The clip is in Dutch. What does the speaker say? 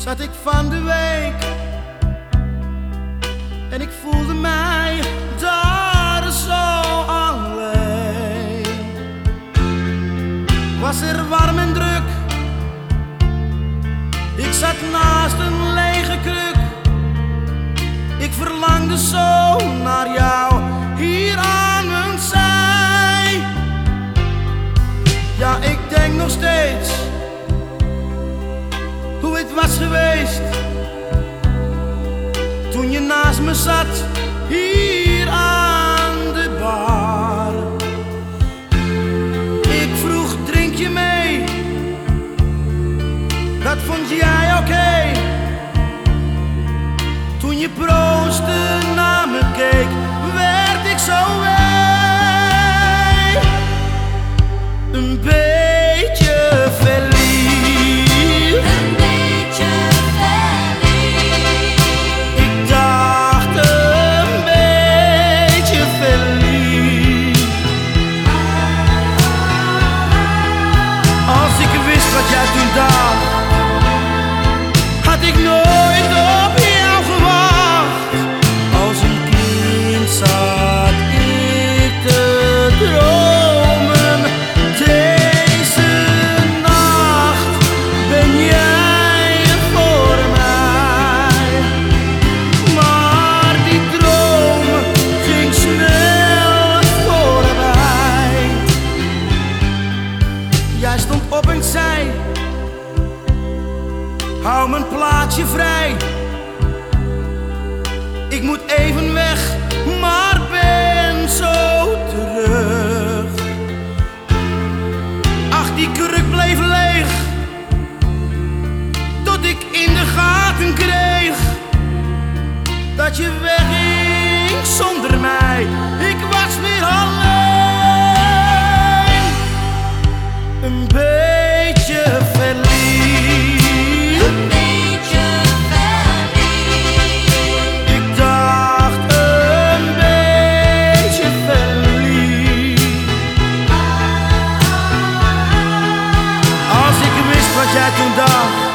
zat ik van de week en ik voelde mij daar zo alleen. Was er warm en druk, ik zat naast een lege kruk. Ik verlangde zo naar jou was geweest toen je naast me zat hier aan de bar. Ik vroeg drink je mee, dat vond jij oké. Toen je proostte naar me keek, werd ik zo wee. Jij stond op en zei: Hou mijn plaatsje vrij. Ik moet even weg, maar ben zo terug. Ach, die kruk bleef leeg, tot ik in de gaten kreeg dat je wegging zonder mij. aklında